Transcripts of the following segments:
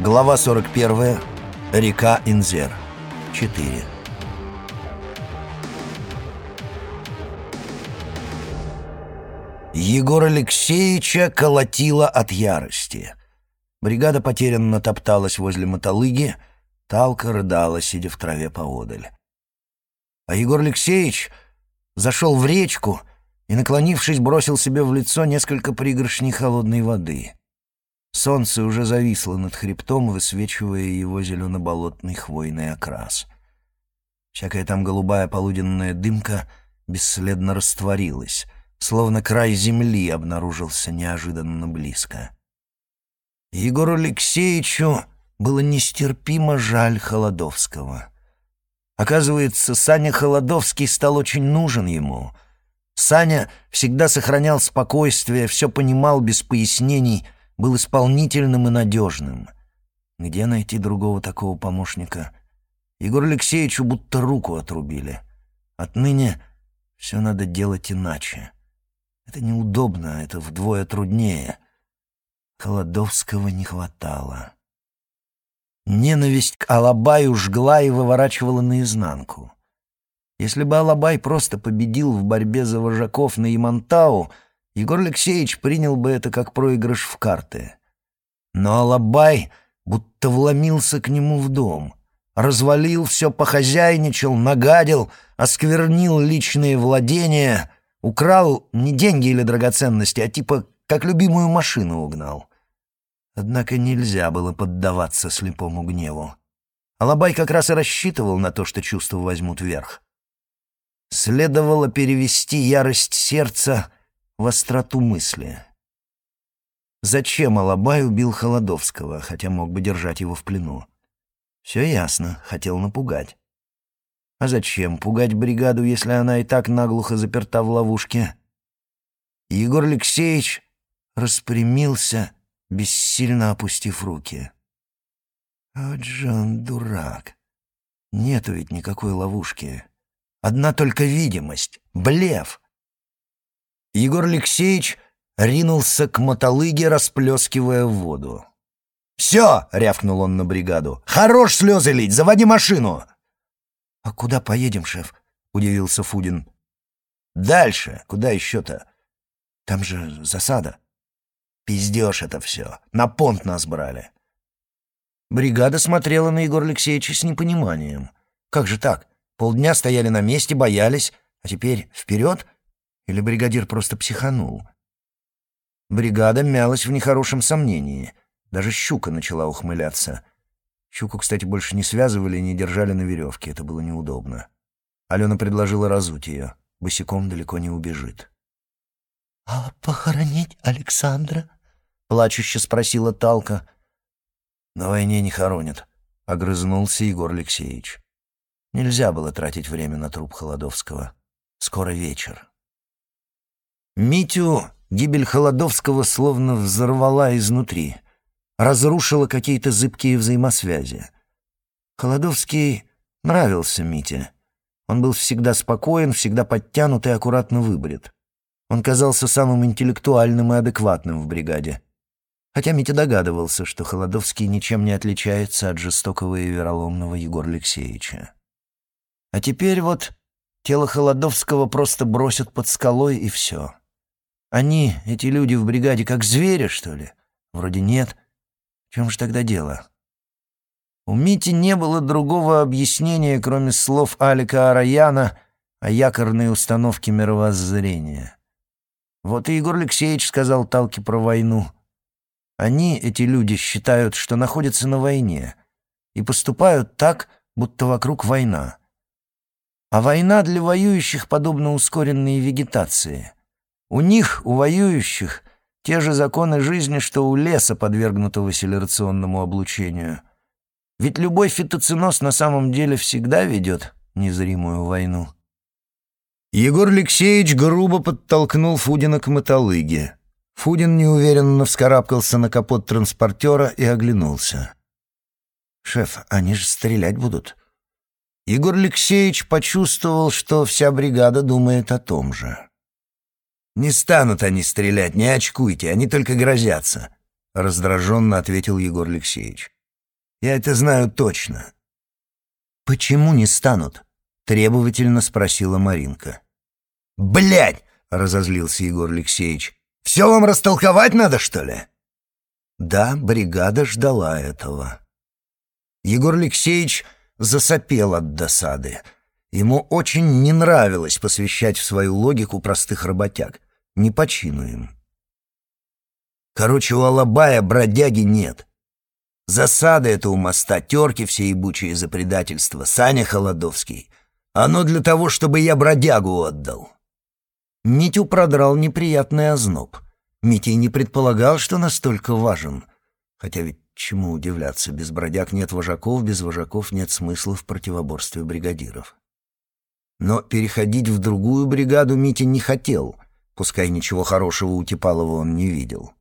Глава 41. Река Инзер. 4. Егор Алексеевича колотило от ярости. Бригада потерянно топталась возле мотолыги, Талка рыдала, сидя в траве поодаль. А Егор Алексеевич зашел в речку и, наклонившись, бросил себе в лицо несколько пригоршней холодной воды. Солнце уже зависло над хребтом, высвечивая его зелено-болотный хвойный окрас. Всякая там голубая полуденная дымка бесследно растворилась, словно край земли обнаружился неожиданно близко. Егору Алексеевичу было нестерпимо жаль Холодовского. Оказывается, Саня Холодовский стал очень нужен ему. Саня всегда сохранял спокойствие, все понимал без пояснений, был исполнительным и надежным. Где найти другого такого помощника? Егору Алексеевичу будто руку отрубили. Отныне все надо делать иначе. Это неудобно, это вдвое труднее. Холодовского не хватало. Ненависть к Алабаю жгла и выворачивала наизнанку. Если бы Алабай просто победил в борьбе за вожаков на Ямантау — Егор Алексеевич принял бы это как проигрыш в карты. Но Алабай будто вломился к нему в дом, развалил все, похозяйничал, нагадил, осквернил личные владения, украл не деньги или драгоценности, а типа как любимую машину угнал. Однако нельзя было поддаваться слепому гневу. Алабай как раз и рассчитывал на то, что чувства возьмут верх. Следовало перевести ярость сердца в остроту мысли. Зачем Алабай убил Холодовского, хотя мог бы держать его в плену? Все ясно, хотел напугать. А зачем пугать бригаду, если она и так наглухо заперта в ловушке? Егор Алексеевич распрямился, бессильно опустив руки. Вот же он дурак. Нету ведь никакой ловушки. Одна только видимость, блеф — Егор Алексеевич ринулся к мотолыге, расплескивая воду. «Все!» — рявкнул он на бригаду. «Хорош слезы лить! Заводи машину!» «А куда поедем, шеф?» — удивился Фудин. «Дальше. Куда еще-то? Там же засада». «Пиздешь это все. На понт нас брали». Бригада смотрела на Егора Алексеевича с непониманием. «Как же так? Полдня стояли на месте, боялись, а теперь вперед?» Или бригадир просто психанул? Бригада мялась в нехорошем сомнении. Даже щука начала ухмыляться. Щуку, кстати, больше не связывали и не держали на веревке. Это было неудобно. Алена предложила разуть ее. Босиком далеко не убежит. «А похоронить Александра?» — плачуще спросила Талка. «На войне не хоронят», — огрызнулся Егор Алексеевич. Нельзя было тратить время на труп Холодовского. Скоро вечер. Митю гибель Холодовского словно взорвала изнутри, разрушила какие-то зыбкие взаимосвязи. Холодовский нравился Мите. Он был всегда спокоен, всегда подтянут и аккуратно выбрит. Он казался самым интеллектуальным и адекватным в бригаде. Хотя Митя догадывался, что Холодовский ничем не отличается от жестокого и вероломного Егора Алексеевича. А теперь вот тело Холодовского просто бросят под скалой и все. Они, эти люди в бригаде, как звери, что ли? Вроде нет. В чем же тогда дело? У Мити не было другого объяснения, кроме слов Алика Араяна о якорной установке мировоззрения. Вот и Егор Алексеевич сказал Талке про войну. Они, эти люди, считают, что находятся на войне, и поступают так, будто вокруг война. А война для воюющих подобна ускоренной вегетации — у них, у воюющих, те же законы жизни, что у леса, подвергнутого селерационному облучению. Ведь любой фитоценоз на самом деле всегда ведет незримую войну. Егор Алексеевич грубо подтолкнул Фудина к мотолыге. Фудин неуверенно вскарабкался на капот транспортера и оглянулся. «Шеф, они же стрелять будут». Егор Алексеевич почувствовал, что вся бригада думает о том же. «Не станут они стрелять, не очкуйте, они только грозятся», — раздраженно ответил Егор Алексеевич. Я это знаю точно». «Почему не станут?» — требовательно спросила Маринка. «Блядь!» — разозлился Егор Алексеевич. «Все вам растолковать надо, что ли?» Да, бригада ждала этого. Егор Алексеевич засопел от досады. Ему очень не нравилось посвящать в свою логику простых работяг. Не почину им. Короче, у Алабая бродяги нет. Засада это у моста, терки все ебучие за предательство. Саня Холодовский. Оно для того, чтобы я бродягу отдал. Митю продрал неприятный озноб. Митя не предполагал, что настолько важен. Хотя ведь чему удивляться, без бродяг нет вожаков, без вожаков нет смысла в противоборстве бригадиров. Но переходить в другую бригаду Митя не хотел, пускай ничего хорошего у Типалова он не видел.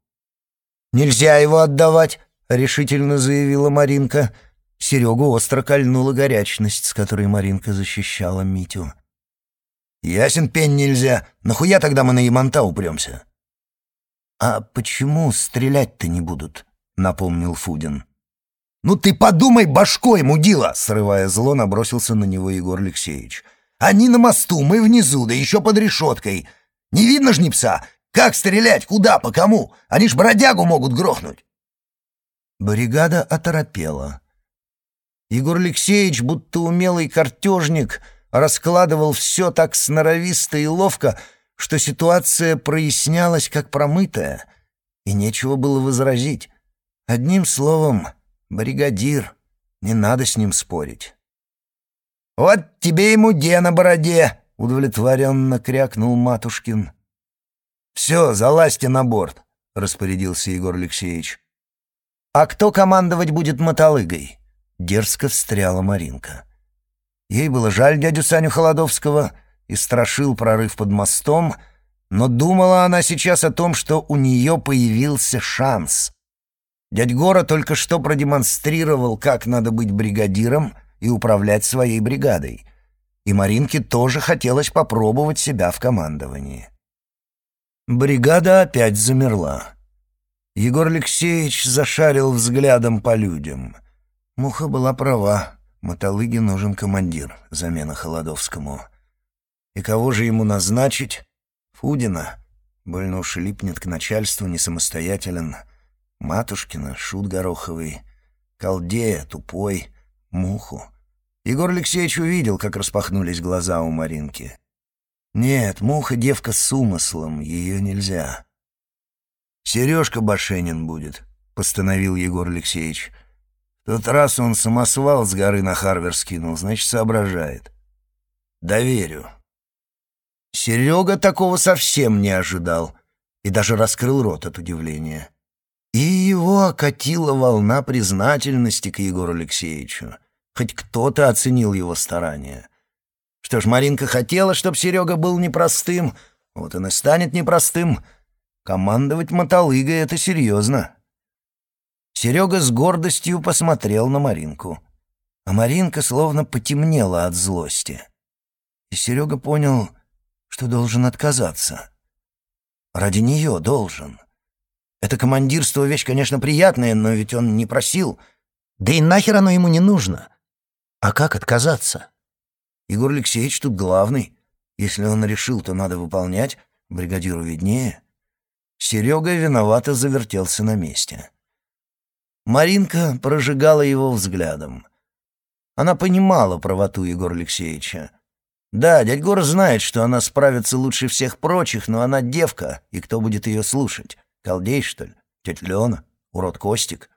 «Нельзя его отдавать!» — решительно заявила Маринка. Серегу остро кольнула горячность, с которой Маринка защищала Митю. «Ясен пень нельзя. Нахуя тогда мы на Ямонта упремся?» «А почему стрелять-то не будут?» — напомнил Фудин. «Ну ты подумай башкой, мудила!» — срывая зло, набросился на него Егор Алексеевич. «Они на мосту, мы внизу, да еще под решеткой. Не видно ж ни пса? Как стрелять? Куда? По кому? Они ж бродягу могут грохнуть!» Бригада оторопела. Егор Алексеевич, будто умелый картежник, раскладывал все так сноровисто и ловко, что ситуация прояснялась как промытая, и нечего было возразить. Одним словом, бригадир, не надо с ним спорить. «Вот тебе и муде на бороде!» — удовлетворенно крякнул Матушкин. «Все, залазьте на борт», — распорядился Егор Алексеевич. «А кто командовать будет мотолыгой?» — дерзко встряла Маринка. Ей было жаль дядю Саню Холодовского и страшил прорыв под мостом, но думала она сейчас о том, что у нее появился шанс. Дядь Гора только что продемонстрировал, как надо быть бригадиром и управлять своей бригадой. И Маринке тоже хотелось попробовать себя в командовании. Бригада опять замерла. Егор Алексеевич зашарил взглядом по людям. Муха была права. Мотолыге нужен командир, замена Холодовскому. И кого же ему назначить? Фудина. Больно уж липнет к начальству, не самостоятелен. Матушкина, шут гороховый. Колдея, тупой. Муху. Егор Алексеевич увидел, как распахнулись глаза у Маринки. Нет, муха девка с умыслом, ее нельзя. «Сережка Башенин будет», — постановил Егор Алексеевич. «В тот раз он самосвал с горы на Харвер скинул, значит, соображает. Доверю». Серега такого совсем не ожидал и даже раскрыл рот от удивления. И его окатила волна признательности к Егору Алексеевичу. Хоть кто-то оценил его старания. Что ж, Маринка хотела, чтобы Серега был непростым, вот он и станет непростым. Командовать мотолыгой — это серьезно. Серега с гордостью посмотрел на Маринку. А Маринка словно потемнела от злости. И Серега понял, что должен отказаться. Ради нее должен. Это командирство — вещь, конечно, приятная, но ведь он не просил. Да и нахер оно ему не нужно. А как отказаться? Егор Алексеевич тут главный. Если он решил, то надо выполнять. Бригадиру виднее. Серега виновато завертелся на месте. Маринка прожигала его взглядом. Она понимала правоту Егора Алексеевича. Да, дядь Гор знает, что она справится лучше всех прочих, но она девка, и кто будет ее слушать? Колдей, что ли? Тетя Лена? Урод Костик?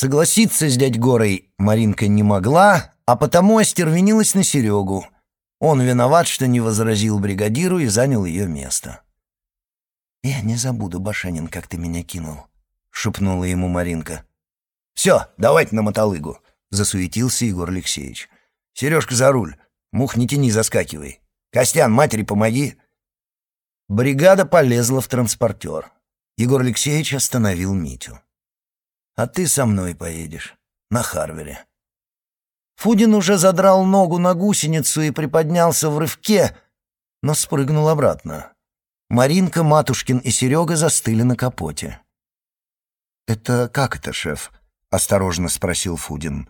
Согласиться с дядь Горой Маринка не могла, а потому остервенилась на Серегу. Он виноват, что не возразил бригадиру и занял ее место. «Я не забуду, Башенин, как ты меня кинул», — шепнула ему Маринка. «Все, давайте на мотолыгу», — засуетился Егор Алексеевич. «Сережка за руль. Мух не тяни, заскакивай. Костян, матери помоги». Бригада полезла в транспортер. Егор Алексеевич остановил Митю. «А ты со мной поедешь. На Харвере». Фудин уже задрал ногу на гусеницу и приподнялся в рывке, но спрыгнул обратно. Маринка, Матушкин и Серега застыли на капоте. «Это как это, шеф?» — осторожно спросил Фудин.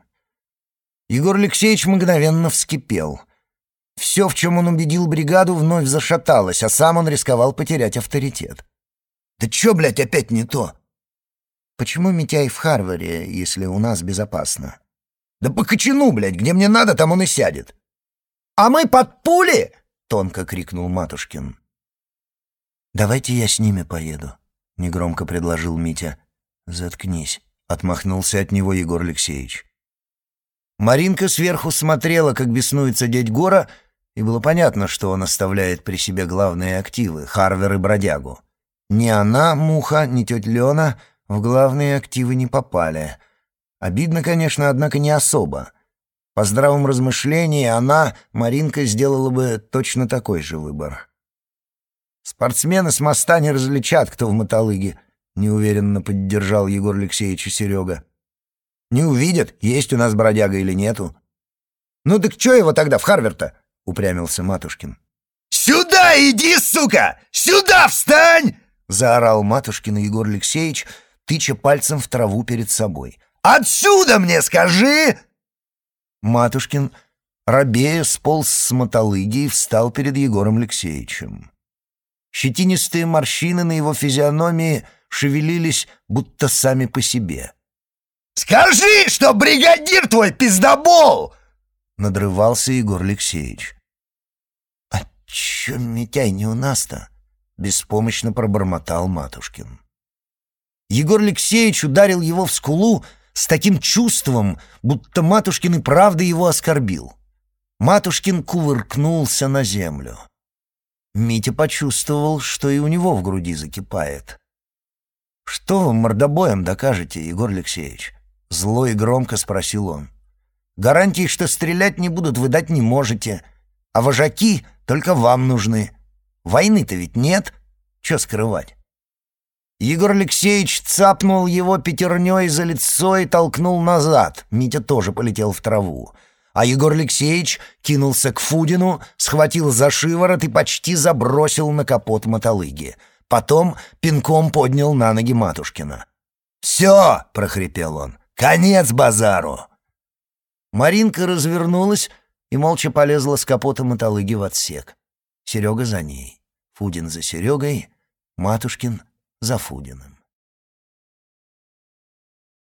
Егор Алексеевич мгновенно вскипел. Все, в чем он убедил бригаду, вновь зашаталось, а сам он рисковал потерять авторитет. «Да чё, блядь, опять не то?» «Почему Митяй в Харваре, если у нас безопасно?» «Да по кочану, блядь, где мне надо, там он и сядет». «А мы под пули!» — тонко крикнул Матушкин. «Давайте я с ними поеду», — негромко предложил Митя. «Заткнись», — отмахнулся от него Егор Алексеевич. Маринка сверху смотрела, как беснуется дядь Гора, и было понятно, что он оставляет при себе главные активы — Харвер и Бродягу. Ни она, Муха, ни тетя Лена в главные активы не попали. Обидно, конечно, однако не особо. По здравом размышлении она, Маринка, сделала бы точно такой же выбор. «Спортсмены с моста не различат, кто в мотолыге», — неуверенно поддержал Егор Алексеевич и Серега. «Не увидят, есть у нас бродяга или нету». «Ну так что его тогда в Харвард-то?» — упрямился Матушкин. «Сюда иди, сука! Сюда встань!» — заорал Матушкин Егор Алексеевич, тыча пальцем в траву перед собой. «Отсюда мне скажи!» Матушкин, рабея, сполз с мотолыги и встал перед Егором Алексеевичем. Щетинистые морщины на его физиономии шевелились, будто сами по себе. «Скажи, что бригадир твой пиздобол!» — надрывался Егор Алексеевич. «А чё Митяй не у нас-то?» беспомощно пробормотал Матушкин. Егор Алексеевич ударил его в скулу с таким чувством, будто Матушкин и правда его оскорбил. Матушкин кувыркнулся на землю. Митя почувствовал, что и у него в груди закипает. «Что вы мордобоем докажете, Егор Алексеевич?» Зло и громко спросил он. «Гарантии, что стрелять не будут, вы дать не можете, а вожаки только вам нужны. Войны-то ведь нет. Че скрывать? Егор Алексеевич цапнул его пятерней за лицо и толкнул назад. Митя тоже полетел в траву. А Егор Алексеевич кинулся к Фудину, схватил за шиворот и почти забросил на капот мотолыги. Потом пинком поднял на ноги Матушкина. «Все!» — прохрипел он. «Конец базару!» Маринка развернулась и молча полезла с капота мотолыги в отсек. Серега за ней. Фудин за Серегой, Матушкин за Фудиным.